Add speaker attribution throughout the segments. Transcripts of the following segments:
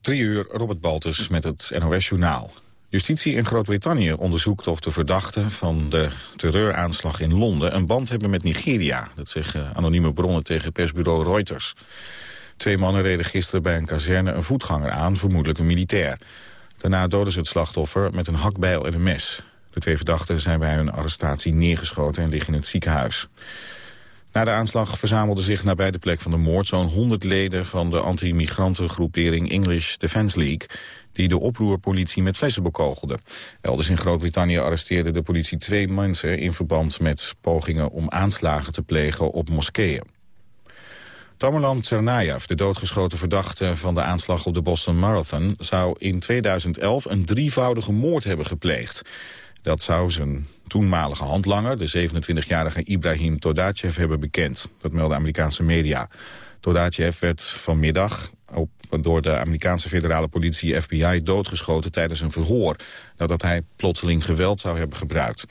Speaker 1: Drie uur, Robert Baltus met het NOS-journaal. Justitie in Groot-Brittannië onderzoekt of de verdachten van de terreuraanslag in Londen... een band hebben met Nigeria. Dat zeggen anonieme bronnen tegen persbureau Reuters. Twee mannen reden gisteren bij een kazerne een voetganger aan, vermoedelijk een militair. Daarna doden ze het slachtoffer met een hakbijl en een mes. De twee verdachten zijn bij hun arrestatie neergeschoten en liggen in het ziekenhuis. Na de aanslag verzamelden zich nabij de plek van de moord... zo'n 100 leden van de anti-migrantengroepering English Defence League... die de oproerpolitie met flessen bekogelde. Elders in Groot-Brittannië arresteerde de politie twee mensen... in verband met pogingen om aanslagen te plegen op moskeeën. Tamerlan Tsarnaev, de doodgeschoten verdachte van de aanslag op de Boston Marathon... zou in 2011 een drievoudige moord hebben gepleegd. Dat zou zijn toenmalige handlanger, de 27-jarige Ibrahim Todachev, hebben bekend. Dat melden Amerikaanse media. Todachev werd vanmiddag op, door de Amerikaanse federale politie FBI doodgeschoten tijdens een verhoor... nadat hij plotseling geweld zou hebben gebruikt.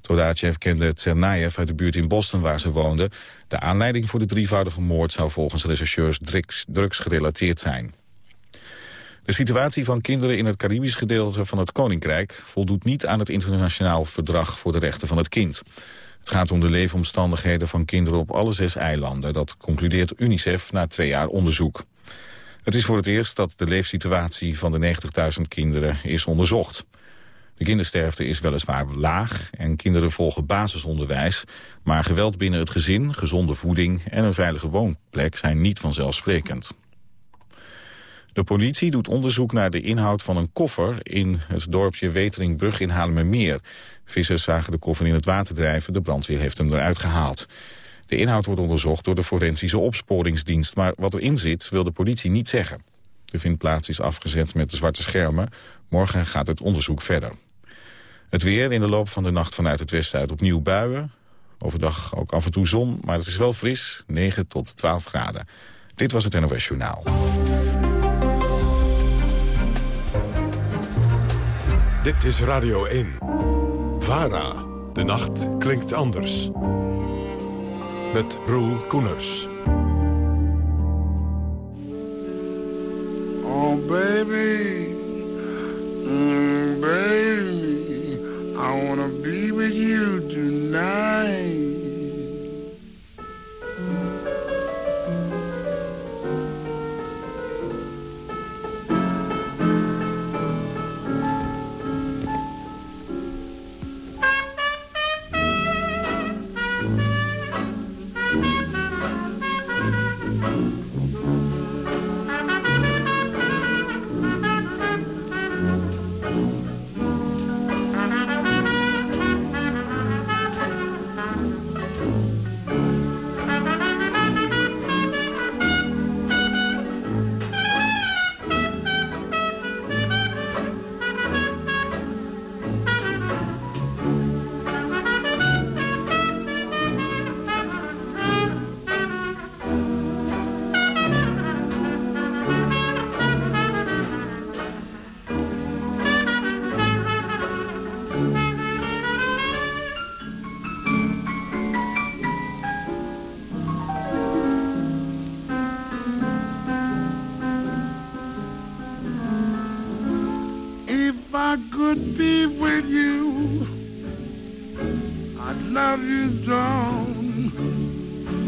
Speaker 1: Todachev kende Tsarnaev uit de buurt in Boston waar ze woonde. De aanleiding voor de drievoudige moord zou volgens rechercheurs drugs, drugs gerelateerd zijn. De situatie van kinderen in het Caribisch gedeelte van het Koninkrijk... voldoet niet aan het internationaal verdrag voor de rechten van het kind. Het gaat om de leefomstandigheden van kinderen op alle zes eilanden. Dat concludeert UNICEF na twee jaar onderzoek. Het is voor het eerst dat de leefsituatie van de 90.000 kinderen is onderzocht. De kindersterfte is weliswaar laag en kinderen volgen basisonderwijs... maar geweld binnen het gezin, gezonde voeding en een veilige woonplek zijn niet vanzelfsprekend. De politie doet onderzoek naar de inhoud van een koffer in het dorpje Weteringbrug in Haarlemmermeer. Vissers zagen de koffer in het water drijven, de brandweer heeft hem eruit gehaald. De inhoud wordt onderzocht door de forensische opsporingsdienst, maar wat erin zit wil de politie niet zeggen. De vindplaats is afgezet met de zwarte schermen. Morgen gaat het onderzoek verder. Het weer in de loop van de nacht vanuit het westen uit opnieuw buien. Overdag ook af en toe zon, maar het is wel fris, 9 tot 12 graden. Dit was het NOS Journaal.
Speaker 2: Dit is Radio 1. VARA. De nacht klinkt anders. Met Roel Koeners.
Speaker 3: Oh baby, mm, baby, I wanna be with you tonight.
Speaker 4: I
Speaker 3: could be with you, I'd love you strong.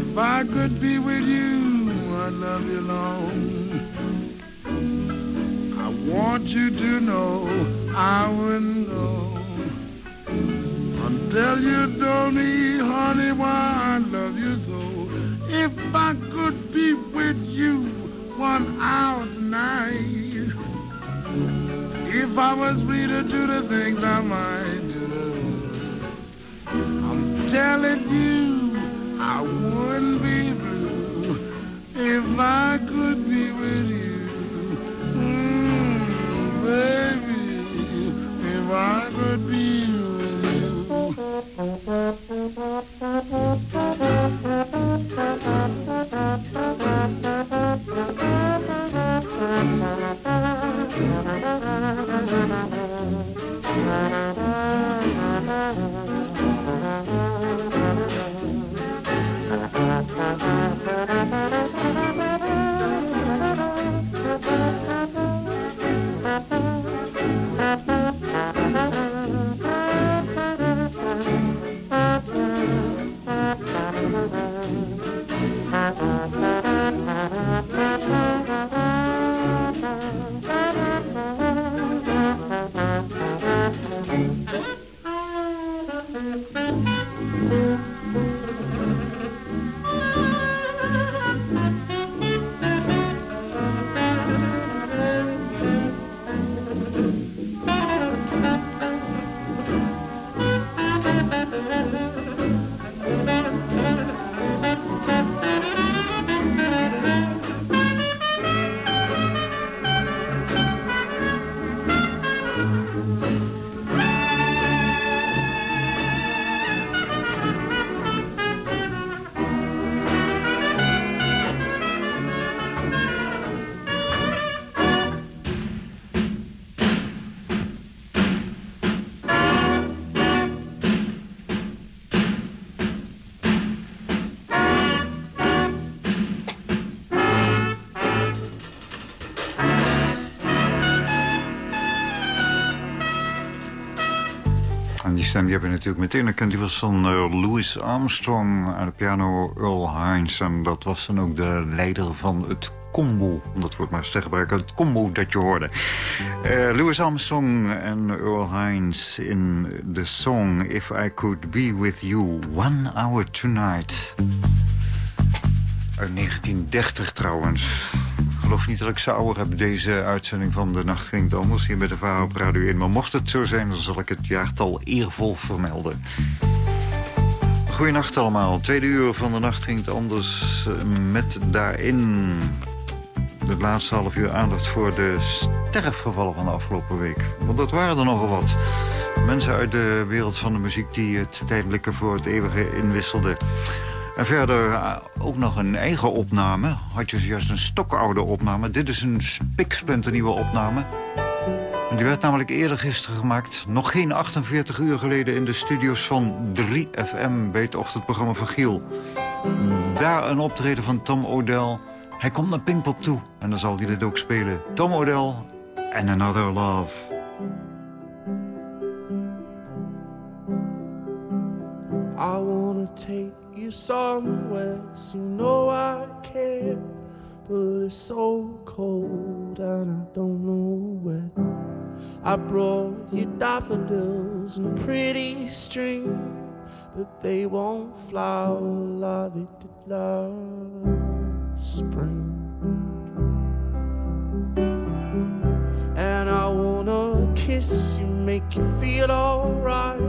Speaker 3: If I could be with you, I'd love you long. I want you to know I wouldn't go until you told me, honey, why I love you so. If I could be with you one hour tonight. I was free to do the things I might do. I'm telling you, I wouldn't be blue if I could be with you.
Speaker 4: Die hebben natuurlijk meteen herkend. Die was van uh, Louis Armstrong aan de piano Earl Hines. En dat was dan ook de leider van het combo. Dat wordt maar eens te gebruiken. Het combo dat je hoorde. Uh, Louis Armstrong en Earl Hines in de song If I Could Be With You One Hour Tonight. Uit 1930 trouwens geloof niet dat ik ouder heb deze uitzending van De Nacht Ging Anders hier bij de Varen op Radio 1. Maar mocht het zo zijn, dan zal ik het jaartal eervol vermelden. Goedenacht allemaal. Tweede uur van De Nacht Ging Anders eh, met daarin de laatste half uur aandacht voor de sterfgevallen van de afgelopen week. Want dat waren er nogal wat. Mensen uit de wereld van de muziek die het tijdelijke voor het eeuwige inwisselden. En verder eh, ook nog een eigen opname. Had je juist een stokoude opname. Dit is een spiksplinternieuwe opname. Die werd namelijk eerder gisteren gemaakt. Nog geen 48 uur geleden in de studio's van 3FM... bij het ochtendprogramma van Giel. Daar een optreden van Tom O'Dell. Hij komt naar Pinkpop toe en dan zal hij dit ook spelen. Tom O'Dell and Another Love. I wanna take you somewhere, so you know I care. But it's so cold and I don't know where. I brought you daffodils and a pretty string, but they won't flower like they did last spring. And I wanna kiss you, make you feel alright.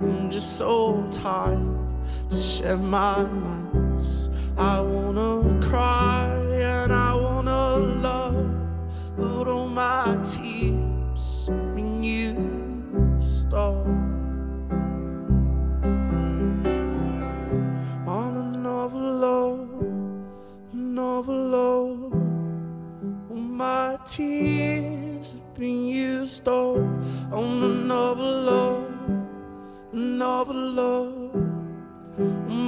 Speaker 4: I'm just so tired share my nights. I wanna cry and I wanna love, but all my tears when you stop. On another love, another love, all my tears have been used up on another love, another love.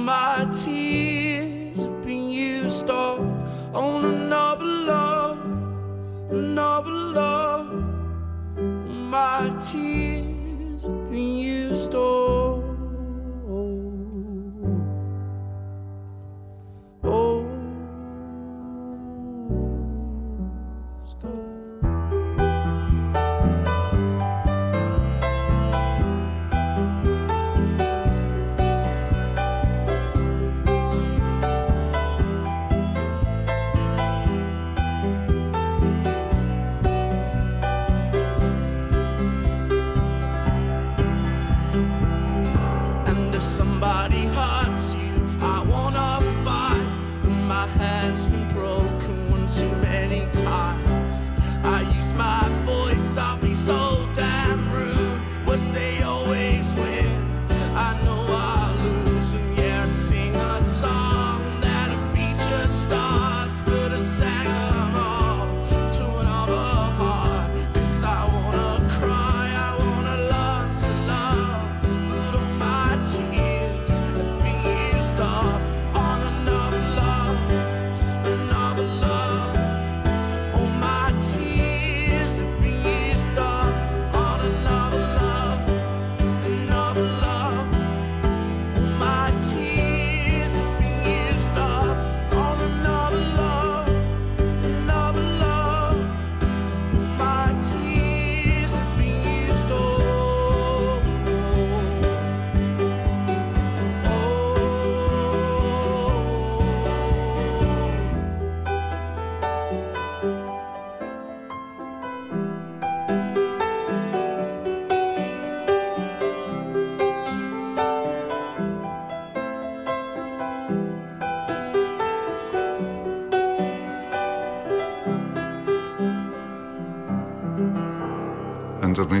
Speaker 4: My tears have been used up on another love, another love. My tears have been used up. Somebody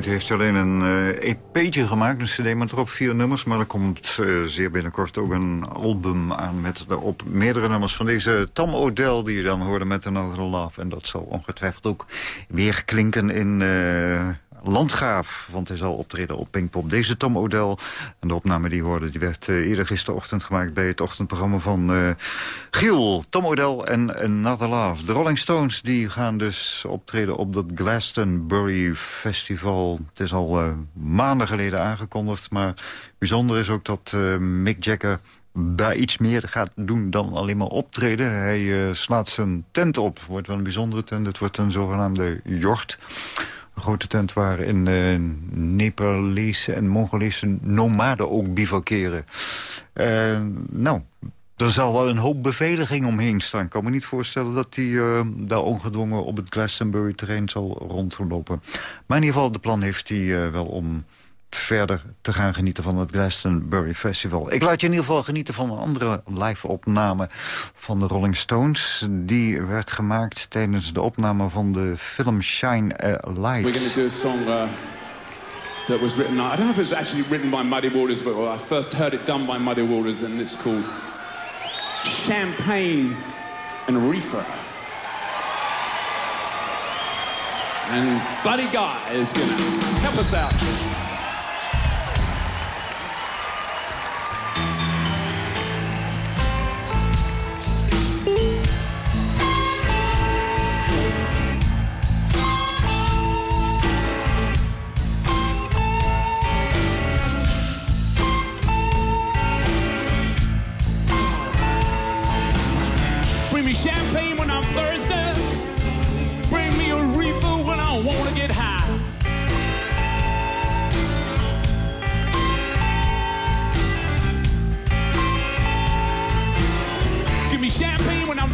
Speaker 4: Niet heeft alleen een eh EP'tje gemaakt, een cd met erop vier nummers. Maar er komt eh, zeer binnenkort ook een album aan met daarop meerdere nummers van deze Tom O'Dell... die je dan hoorde met Another Love. En dat zal ongetwijfeld ook weer klinken in... eh,
Speaker 5: Landgraaf. Want hij zal optreden op Pinkpop. Deze Tom O'Dell. En de opname die hoorde, die werd uh, eerder gisterochtend gemaakt... bij het ochtendprogramma van uh, Giel, Tom O'Dell en Another Love. De Rolling Stones die gaan dus optreden op dat Glastonbury Festival. Het is al uh, maanden geleden aangekondigd. Maar bijzonder is ook dat Mick Jagger daar iets meer gaat doen dan alleen maar optreden. Hij slaat zijn tent op. Wordt wel een bijzondere tent. Het wordt een zogenaamde jort. Grote tent waarin uh, Nepalese en Mongolese nomaden ook bivakeren. Uh, nou, er zal wel een hoop beveiliging omheen staan. Ik kan me niet voorstellen dat hij uh, daar ongedwongen op het Glastonbury-terrein zal rondlopen. Maar in ieder geval, de plan heeft hij wel om verder te gaan genieten van het Glastonbury Festival. Ik laat je in ieder geval genieten van een andere live-opname van de Rolling Stones. Die werd gemaakt tijdens de opname van de film Shine a Light.
Speaker 6: We're going to do a song uh, that was written... I don't know if it was actually written by Muddy Waters, but I first heard it done by Muddy Waters, and it's called Champagne and Reefer. And Buddy Guy is going to help us out.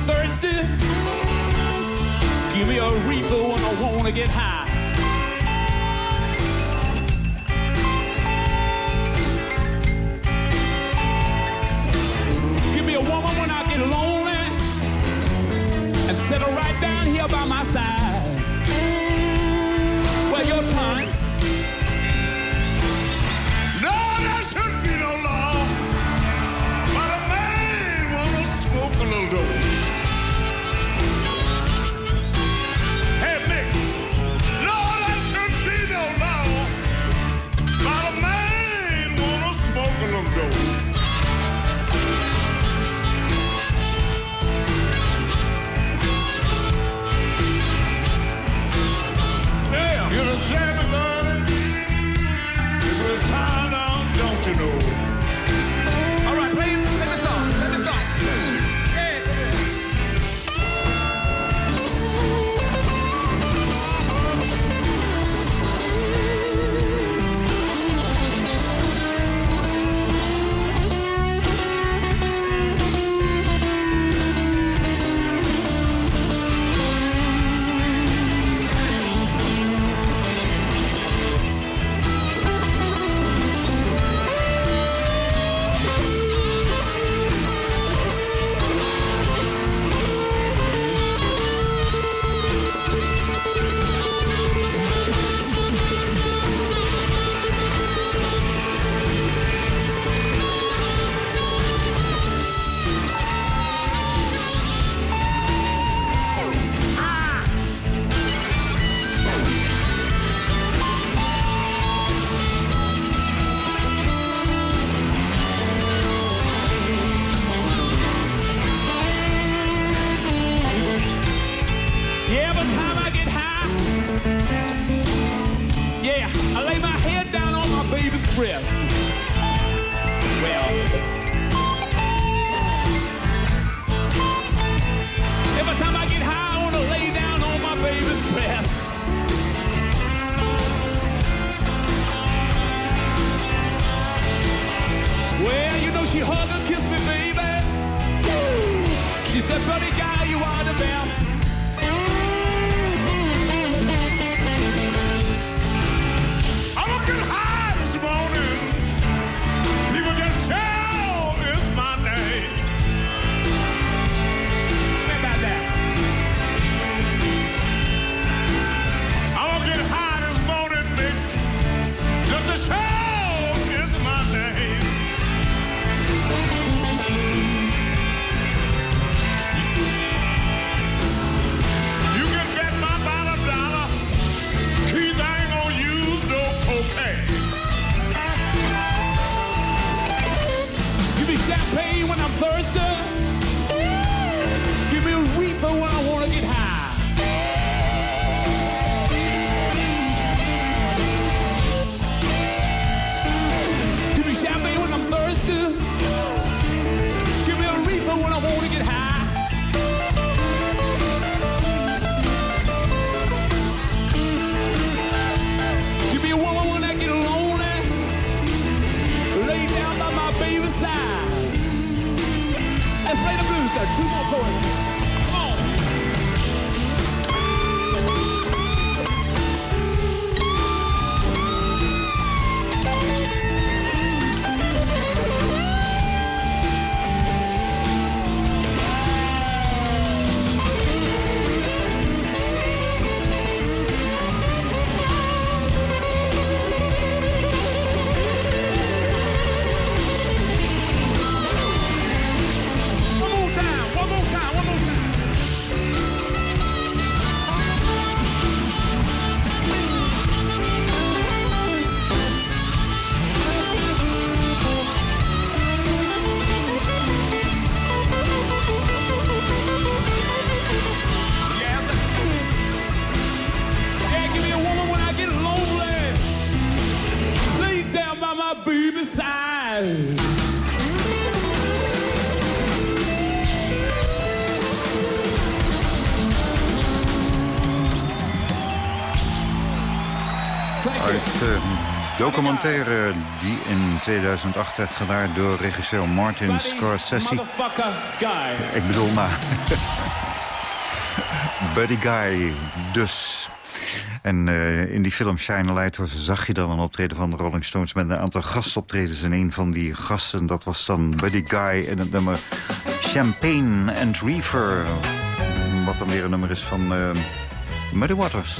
Speaker 6: Thirsty. Give me a reefer when I wanna get high. Baby's. Well, every time I get high, I want to lay down on my baby's breast. Well, you know she hugged
Speaker 5: documentaire die in 2008 werd gedaan door regisseur Martin Scorsese. Ik bedoel, maar... Buddy Guy, dus. En eh, in die film Shine a Light zag je dan een optreden van de Rolling Stones... met een aantal gastoptredens. En een van die gasten, dat was dan Buddy Guy... in het nummer Champagne and Reefer. Wat dan weer een nummer is van uh, Muddy Waters.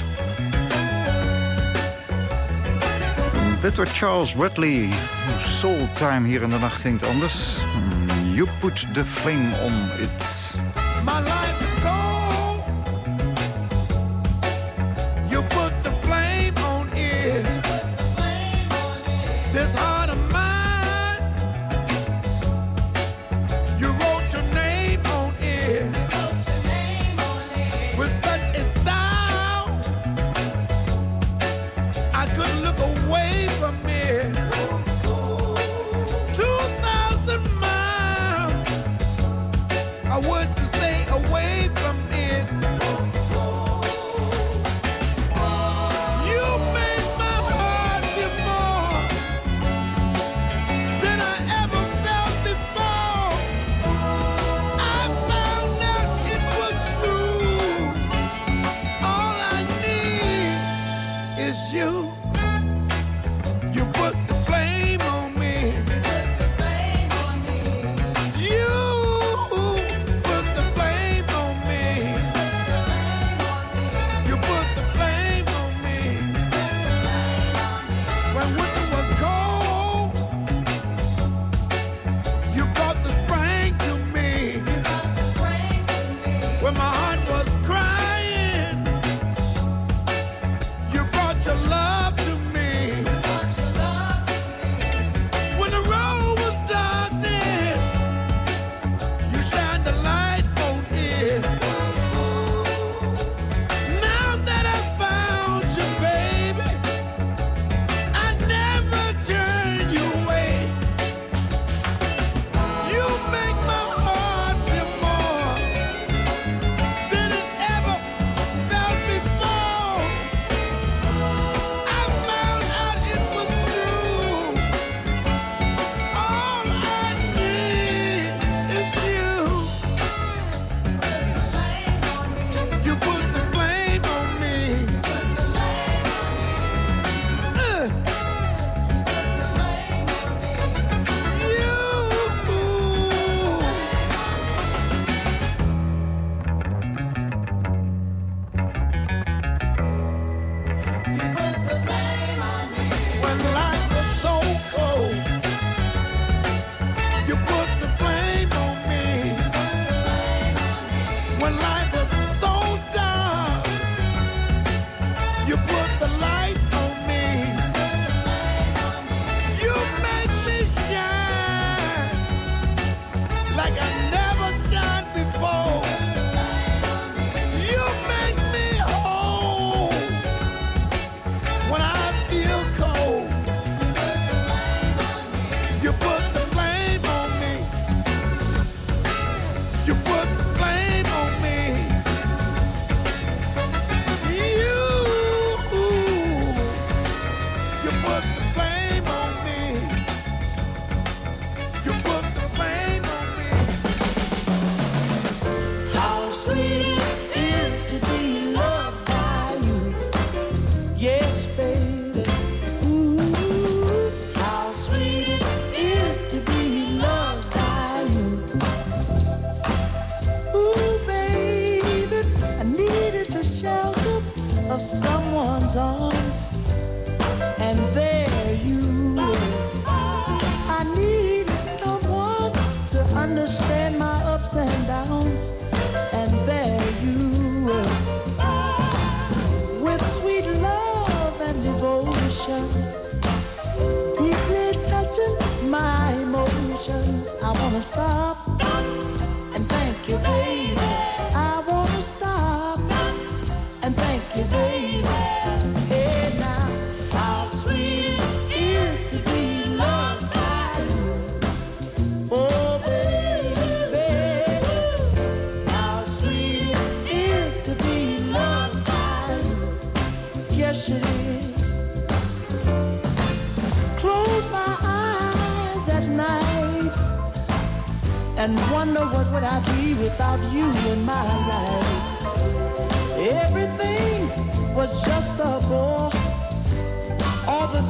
Speaker 5: dit wordt Charles Whitley. Soul Time hier in de nacht klinkt anders. Hmm, you put the fling on it.
Speaker 7: for me.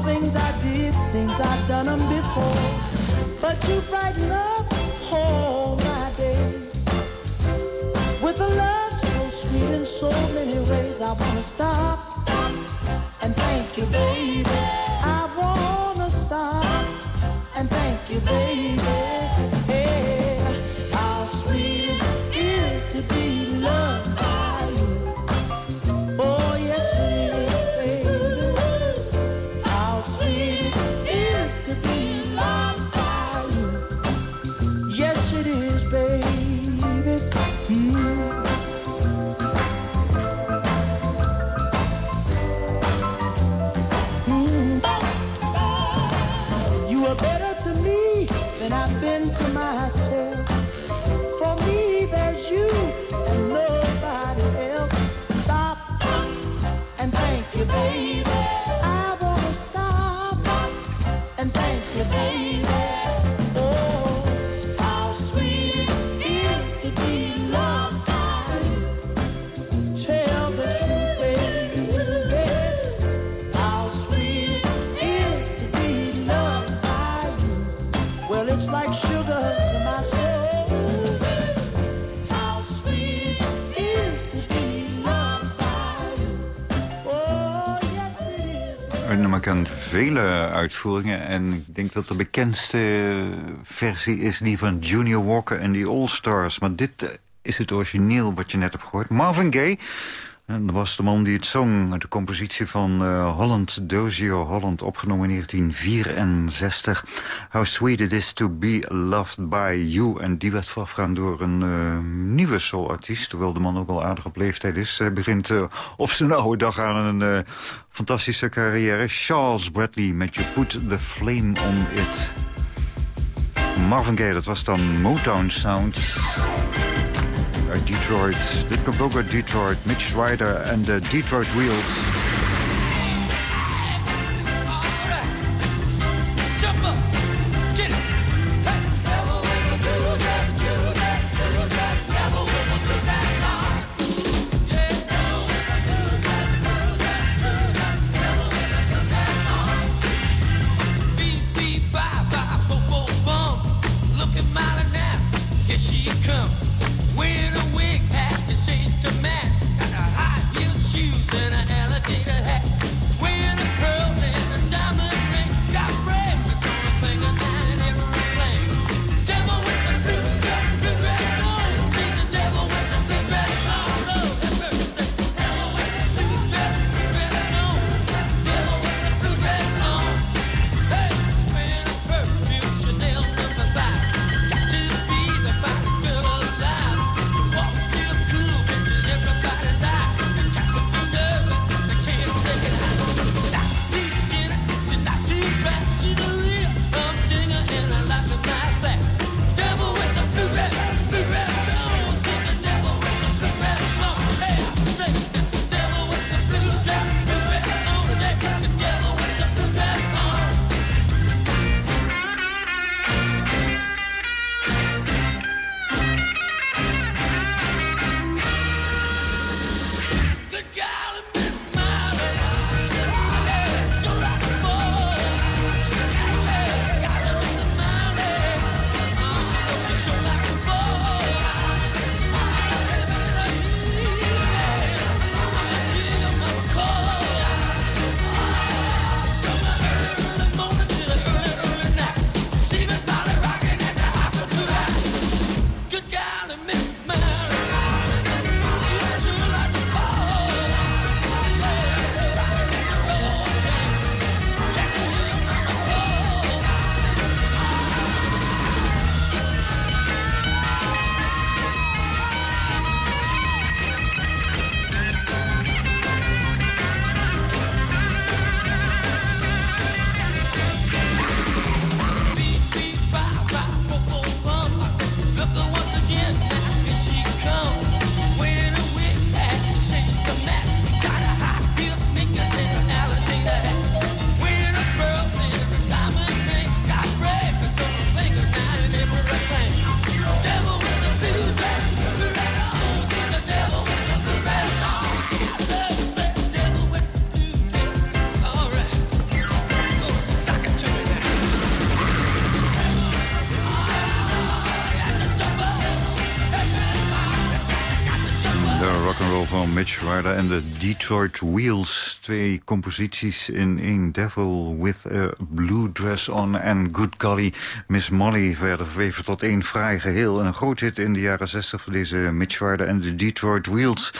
Speaker 7: Things I did seems I've done them before. But you brighten up all my days with a love so sweet in so many ways. I wanna
Speaker 5: vele uitvoeringen. En ik denk dat de bekendste versie is die van Junior Walker en die All-Stars. Maar dit eh, is het origineel wat je net hebt gehoord. Marvin Gaye. En dat was de man die het zong. De compositie van eh, Holland, Dozier Holland, opgenomen in 1964. How sweet it is to be loved by you. En die werd voorafgaan door een eh, nieuwe soulartiest. Terwijl de man ook al aardig op leeftijd is. Hij begint eh, op zijn oude dag aan een fantastische carrière. Charles Bradley met You Put the Flame on It. Marvin Gaye, dat was dan Motown Sound uit Detroit. Dit komt Detroit. Mitch Ryder en de Detroit Wheels. Mitch Ryder en de Detroit Wheels. Twee composities in één. Devil with a blue dress on en Good Golly Miss Molly... werden verweven tot één fraai geheel. En een groot hit in de jaren 60 voor deze Mitch Ryder en de Detroit Wheels.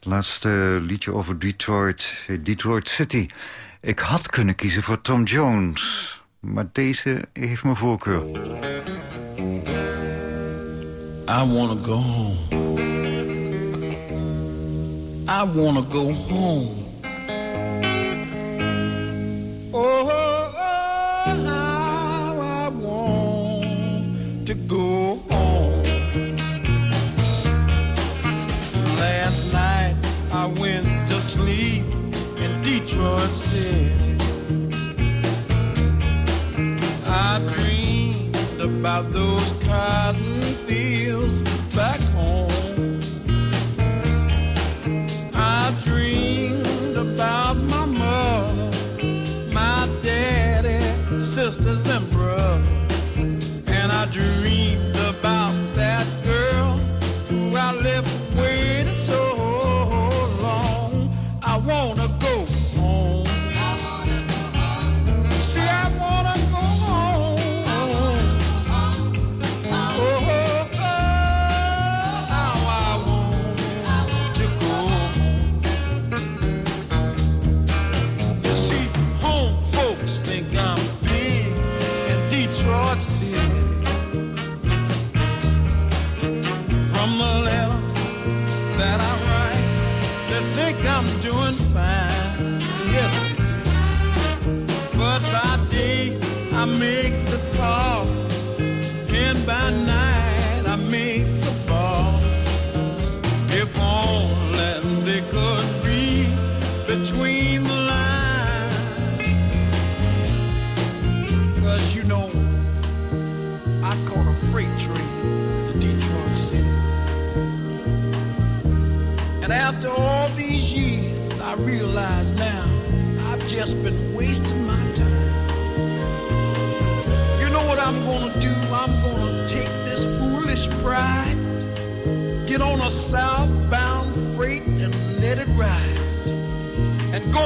Speaker 5: Laatste liedje over Detroit, Detroit City. Ik had kunnen kiezen voor Tom Jones... Maar deze heeft mijn voorkeur.
Speaker 8: I wanna go. I wanna go home. Oh, how I want to go home. Last night I went to sleep in Detroit City. I dreamed about those cotton fields sisters and brothers. And I dreamed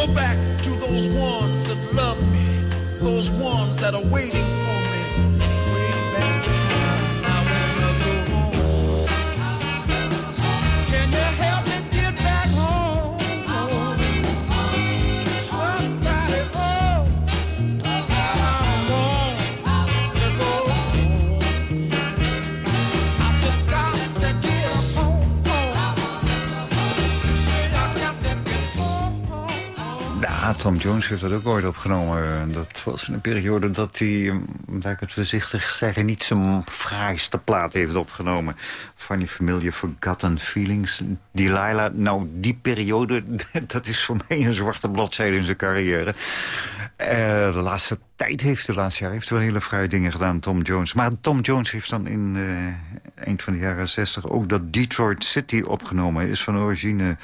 Speaker 8: go back to those ones that love me, those ones that are waiting
Speaker 5: Tom Jones heeft dat ook ooit opgenomen. Dat was in een periode dat hij, laat ik het voorzichtig zeggen... niet zijn fraaiste plaat heeft opgenomen. Funny Familiar Forgotten Feelings. Delilah, nou, die periode, dat is voor mij een zwarte bladzijde in zijn carrière. Eh, de laatste tijd heeft, de laatste jaar heeft wel hele fraaie dingen gedaan, Tom Jones. Maar Tom Jones heeft dan in eh, eind van de jaren 60 ook dat Detroit City opgenomen. Is van origine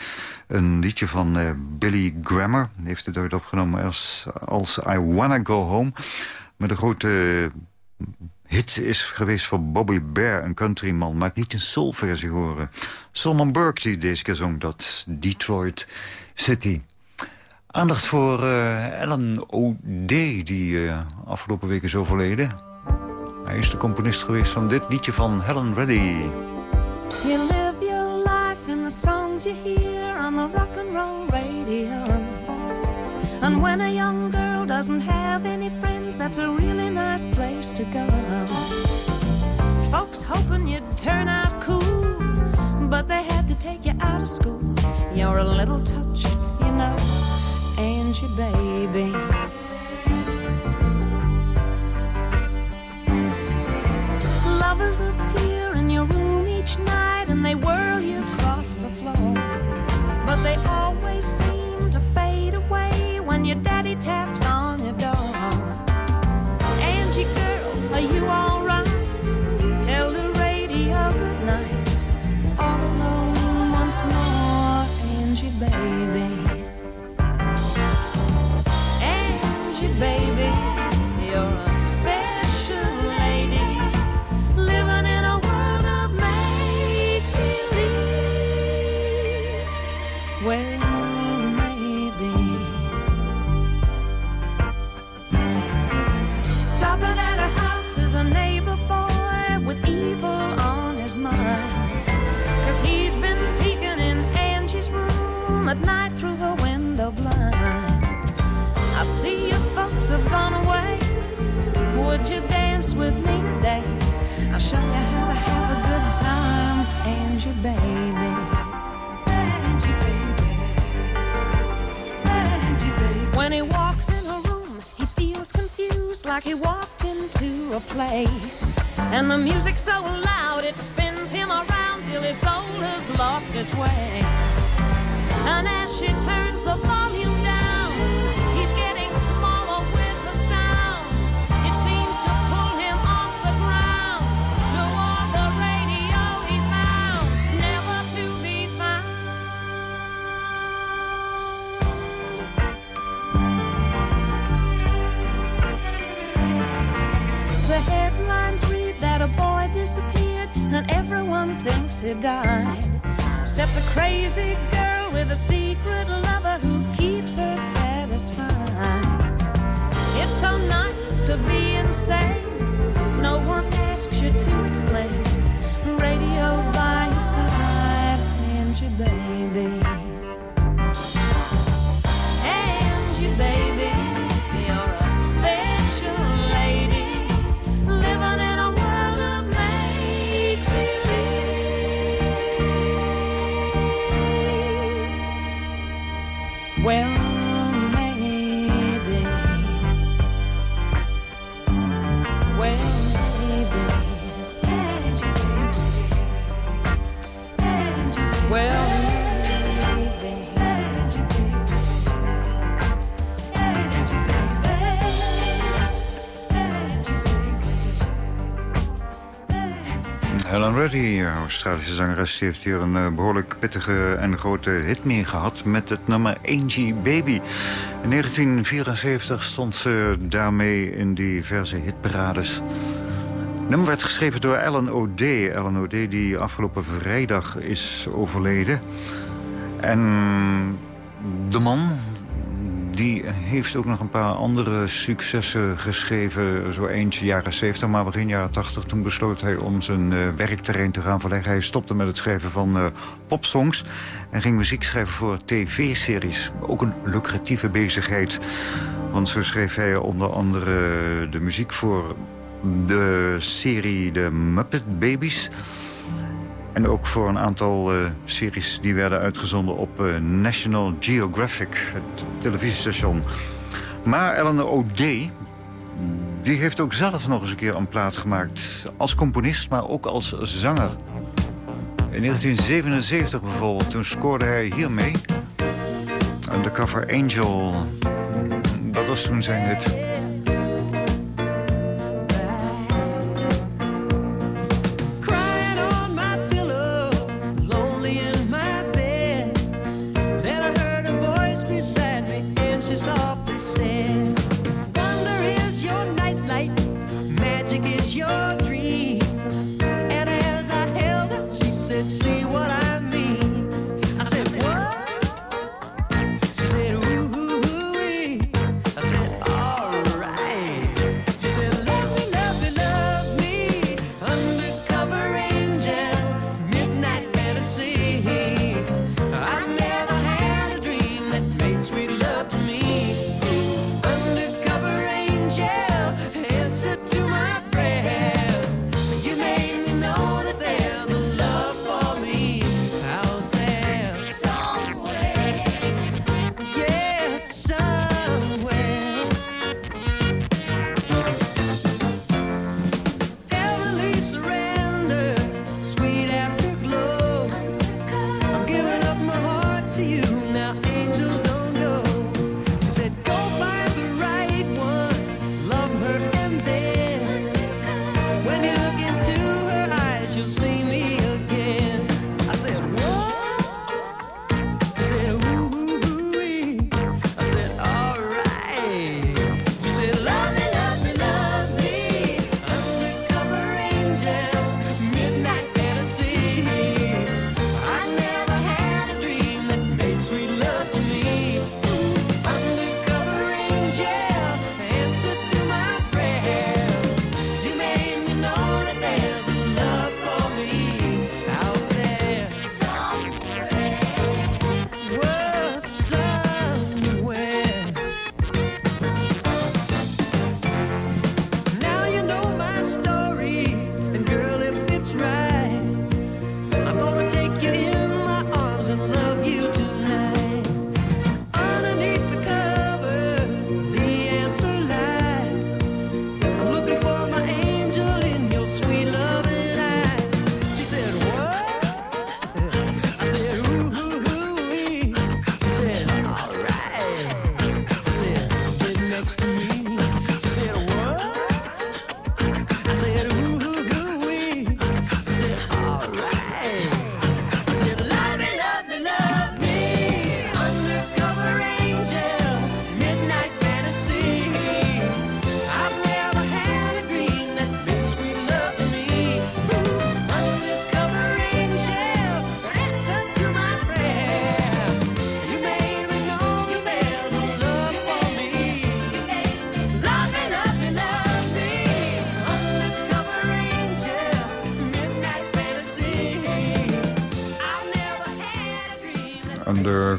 Speaker 5: een liedje van eh, Billy Grammer. Heeft het ooit opgenomen als, als I Wanna Go Home. Met een grote hit is geweest voor Bobby Bear, een countryman. Maar ik liet een soulversie horen. Solomon Burke die deze keer zong dat Detroit City. Aandacht voor eh, Ellen O.D. die eh, afgelopen week is overleden. Hij is de componist geweest van dit liedje van Helen Reddy.
Speaker 9: You live your life in the songs you hear on the rock and roll radio. And when a young girl doesn't have any friends, that's a really nice place to go. Folks hoping you'd turn out cool, but they had to take you out of school. You're a little touched, you know, Angie, baby. Lovers appear in your room each night and they whirl you across the floor. But they always seem When he walks in a room, he feels confused like he walked into a play. And the music's so loud it spins him around till his soul has lost its way. And as she turns the volume a boy disappeared and everyone thinks he died. Except a crazy girl with a secret lover who keeps her satisfied. It's so nice to be insane. No one asks you to explain. Radio
Speaker 5: Helen Reddy, Australische zangeres, heeft hier een eh, behoorlijk pittige en grote hit mee gehad met het nummer Angie Baby. In 1974 stond ze daarmee in diverse hitparades. Het nummer werd geschreven door Alan O'Day. Alan O'Day die afgelopen vrijdag is overleden. En de man die heeft ook nog een paar andere successen geschreven. Zo eentje jaren 70, maar begin jaren 80. Toen besloot hij om zijn eh, werkterrein te gaan verleggen. Hij stopte met het schrijven van eh, popsongs. En ging muziek schrijven voor tv-series. Ook een lucratieve bezigheid. Want zo schreef hij onder andere de muziek voor de serie De Muppet Babies... En ook voor een aantal eh, series die werden uitgezonden op eh, National Geographic, het televisiestation. Maar Eleanor O'Day, die heeft ook zelf nog eens een keer een plaat gemaakt. Als componist, maar ook als zanger. In 1977 bijvoorbeeld, toen scoorde hij hiermee. Undercover Angel. Dat was toen zijn hit.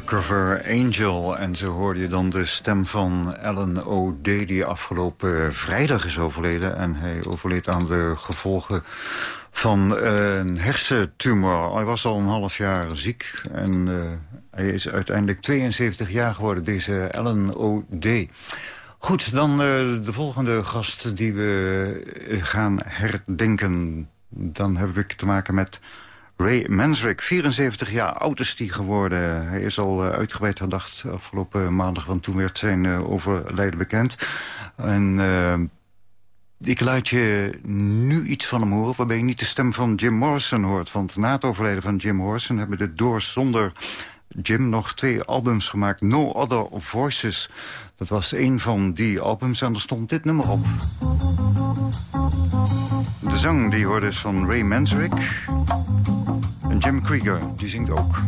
Speaker 5: Undercover Angel. En zo hoorde je dan de stem van Alan O.D. die afgelopen vrijdag is overleden. En hij overleed aan de gevolgen van een hersentumor. Hij was al een half jaar ziek en uh, hij is uiteindelijk 72 jaar geworden, deze Alan O.D. Goed, dan uh, de volgende gast die we gaan herdenken. Dan heb ik te maken met Ray Mansrick, 74 jaar oud is hij geworden. Hij is al uh, uitgebreid herdacht afgelopen maandag... want toen werd zijn uh, overlijden bekend. En uh, ik laat je nu iets van hem horen... waarbij je niet de stem van Jim Morrison hoort. Want na het overlijden van Jim Morrison... hebben de Doors zonder Jim nog twee albums gemaakt. No Other Voices. Dat was een van die albums en er stond dit nummer op. De zang die hoorde is van Ray Mansrick... Jim Krieger, die zingt ook.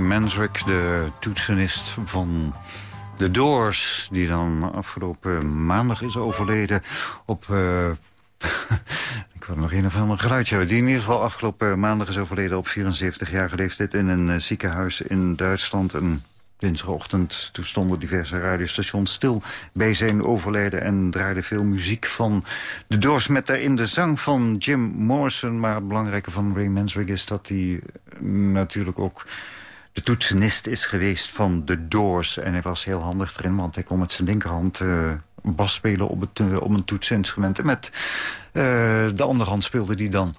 Speaker 5: Mansrick, de toetsenist van The Doors... die dan afgelopen maandag is overleden op... Uh, ik wil nog een of ander geluidje Die in ieder geval afgelopen maandag is overleden op 74-jarige leeftijd... in een uh, ziekenhuis in Duitsland. Een dinsdagochtend. Toen stonden diverse radiostations stil bij zijn overlijden... en draaide veel muziek van de Doors met daarin de zang van Jim Morrison. Maar het belangrijke van Ray Manzarek is dat hij natuurlijk ook de toetsenist is geweest van de Doors. En hij was heel handig erin, want hij kon met zijn linkerhand... Uh, bas spelen op, het, uh, op een toetsinstrument. En met uh, de andere hand speelde hij dan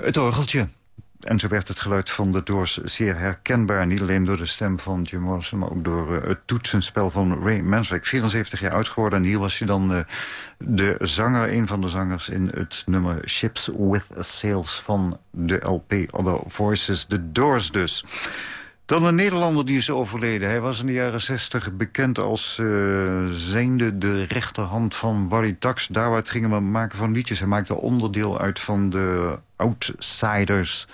Speaker 5: het orgeltje. En zo werd het geluid van de Doors zeer herkenbaar. Niet alleen door de stem van Jim Morrison... maar ook door het toetsenspel van Ray Manzarek. 74 jaar oud geworden. En hier was hij dan de zanger, een van de zangers... in het nummer Ships with Sails van de LP Other Voices. De Doors dus. Dan een Nederlander die is overleden. Hij was in de jaren 60 bekend als uh, de rechterhand van Wally Tax. Daar gingen we maken van liedjes. Hij maakte onderdeel uit van de Outsiders.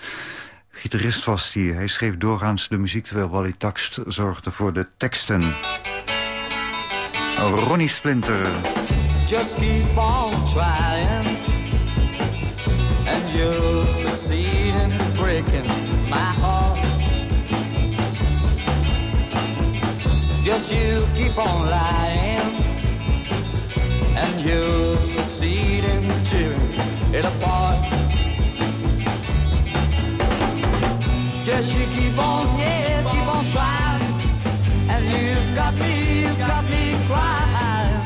Speaker 5: Gitarist was hij. Hij schreef doorgaans de muziek... terwijl Wally Tax zorgde voor de teksten. Ronnie Splinter.
Speaker 10: Just keep on trying And you'll succeed in breaking my heart Just you keep on lying. And you'll succeed in tearing it apart. Just you keep on, yeah, keep on trying. And you've got me, you've got me crying.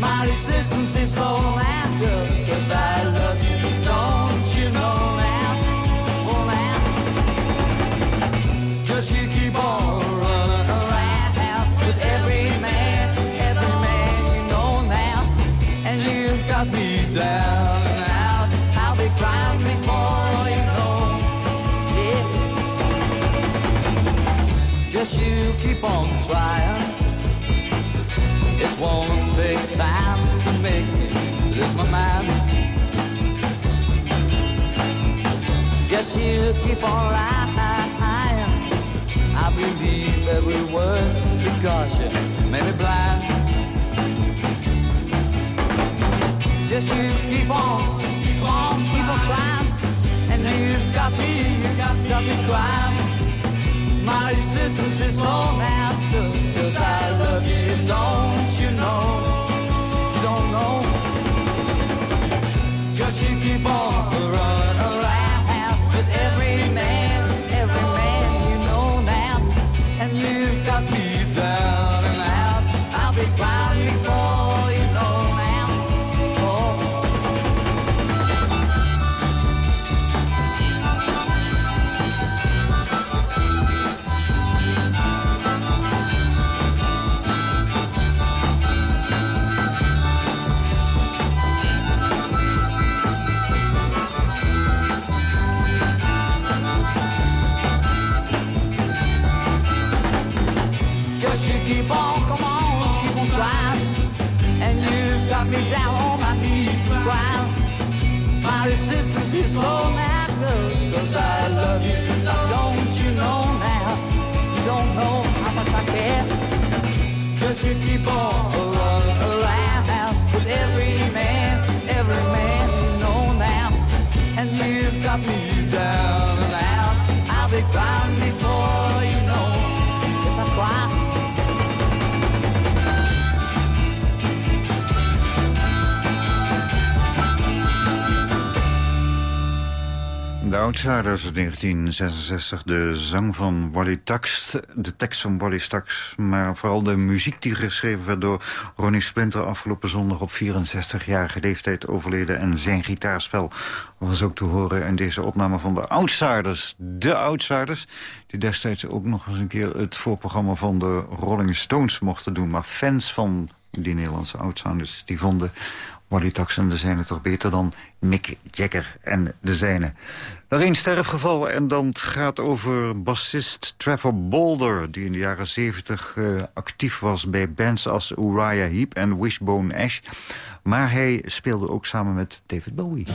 Speaker 10: My resistance is low now, Cause I love you, don't you know now, oh Just you keep on down and out I'll be crying before you know Just you keep on trying. It won't take time to make me lose my mind. Just you keep on lying. I believe every word because you made me blind. Just you keep on, keep on, keep on trying. And you've got me, you've got, got me crying. My resistance is low now Cause I love you, don't you know don't know Cause you keep on running resistance is low now, cause I love you. Don't you know now? You don't know how much I care. Just you keep on around with every man, every man you know now. And you've got me down and out. I'll be crying before
Speaker 5: De Outsiders uit 1966, de zang van Wally Tax, de tekst van Wally Tax... maar vooral de muziek die geschreven werd door Ronnie Splinter... afgelopen zondag op 64-jarige leeftijd overleden. En zijn gitaarspel was ook te horen in deze opname van de Outsiders. De Outsiders, die destijds ook nog eens een keer... het voorprogramma van de Rolling Stones mochten doen. Maar fans van die Nederlandse Outsiders, die vonden... Wally Tax en de zijne toch beter dan Mick Jagger en de zijne. Nog één sterfgeval en dan gaat over bassist Trevor Bolder... die in de jaren 70 uh, actief was bij bands als Uriah Heep en Wishbone Ash. Maar hij speelde ook samen met David Bowie.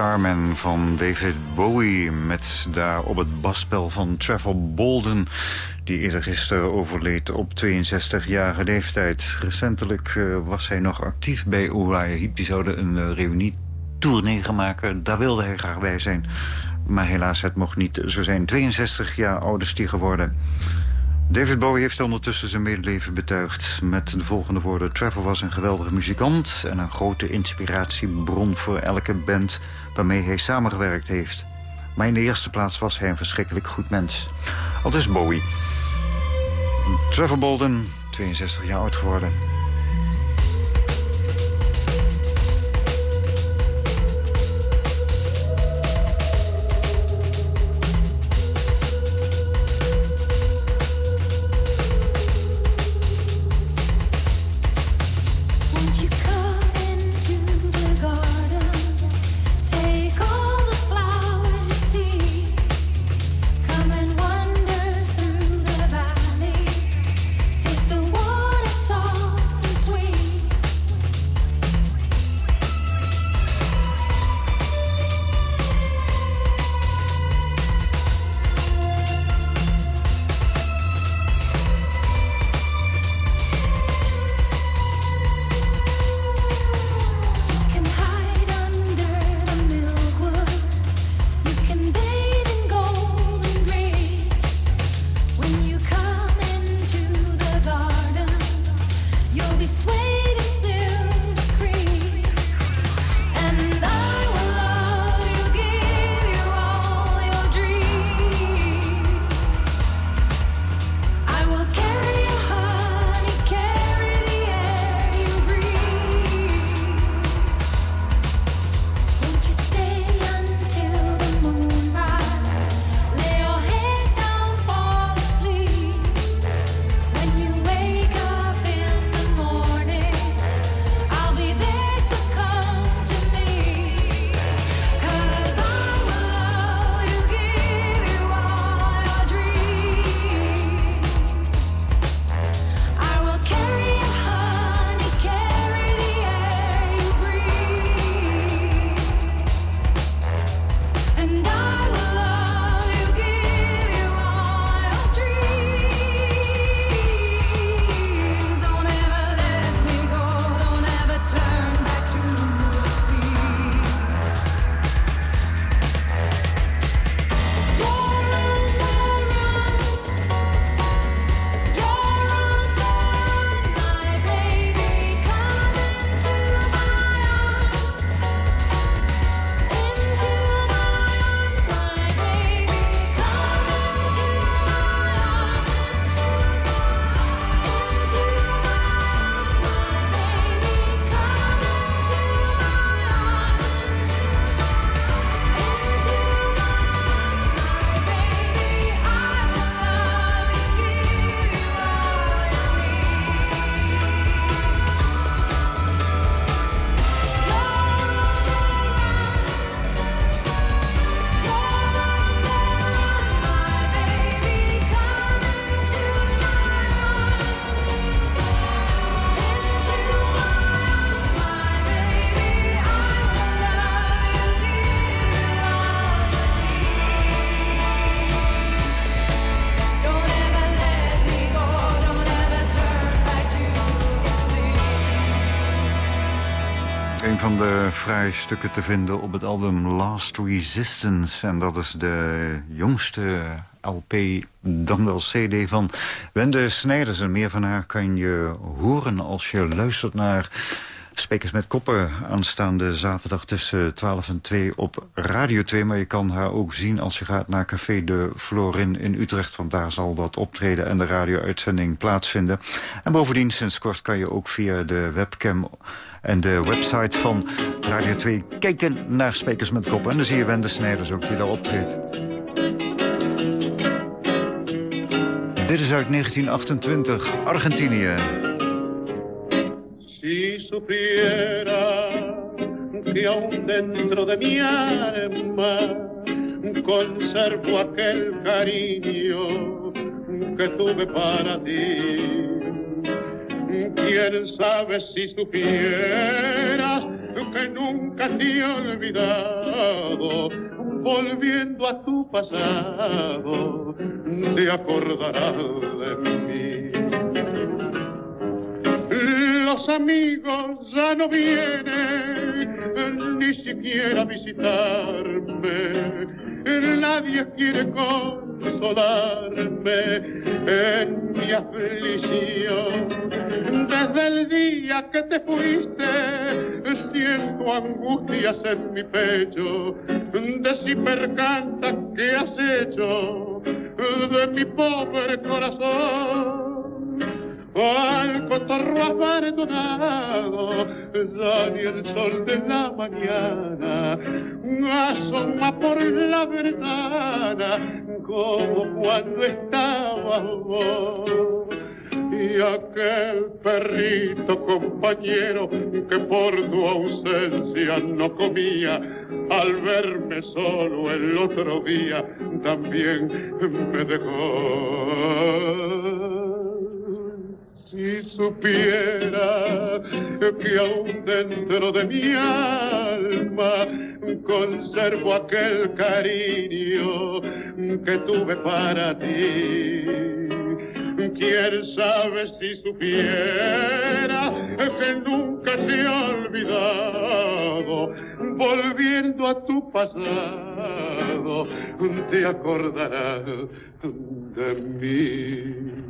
Speaker 11: Starman
Speaker 5: van David Bowie... met daar op het basspel van Trevor Bolden... die eerder gisteren overleed op 62-jarige leeftijd. Recentelijk eh, was hij nog actief bij Uriah Heep. Die zouden een eh, uh, reunietournee gaan maken. Daar wilde hij graag bij zijn. Maar helaas, het mocht niet zo zijn. 62 jaar oud is die geworden... David Bowie heeft ondertussen zijn medeleven betuigd met de volgende woorden. Trevor was een geweldige muzikant en een grote inspiratiebron voor elke band waarmee hij samengewerkt heeft. Maar in de eerste plaats was hij een verschrikkelijk goed mens. Al is Bowie. Trevor Bolden, 62 jaar oud geworden. Van de fraaie stukken te vinden op het album Last Resistance. En dat is de jongste LP, dan wel CD van Wende Snijders. En meer van haar kan je horen als je luistert naar Spekers met Koppen aanstaande zaterdag tussen 12 en 2 op Radio 2. Maar je kan haar ook zien als je gaat naar Café de Florin in Utrecht. Want daar zal dat optreden en de radio-uitzending plaatsvinden. En bovendien, sinds kort kan je ook via de webcam en de website van Radio 2 kijken naar Spekers met Koppen. En dan zie je Wende Snijders ook die daar optreedt. Dit is uit 1928, Argentinië.
Speaker 12: Si supiera que aún dentro de mi alma conservo aquel cariño que tuve para ti. Quién sabe si supieras que nunca te he olvidado, volviendo a tu pasado, te acordarás de mí. Los amigos ya no vienen ni siquiera a visitarme. Nadie quiere consolarme en mi aflicción. Desde el día que te fuiste, siento angustias en mi pecho. De si percanta que has hecho de mi pobre corazón. Al cotorro abandonado, ya ni el sol de la mañana asoma por la ventana como cuando estaba vos. Y aquel perrito compañero que por tu ausencia no comía, al verme solo el otro día también me dejó. Si supiera que aún dentro de mi alma conservo aquel cariño que tuve para ti. Quién sabe si supiera que nunca te he olvidado, volviendo a tu pasado, te acordarás de mí.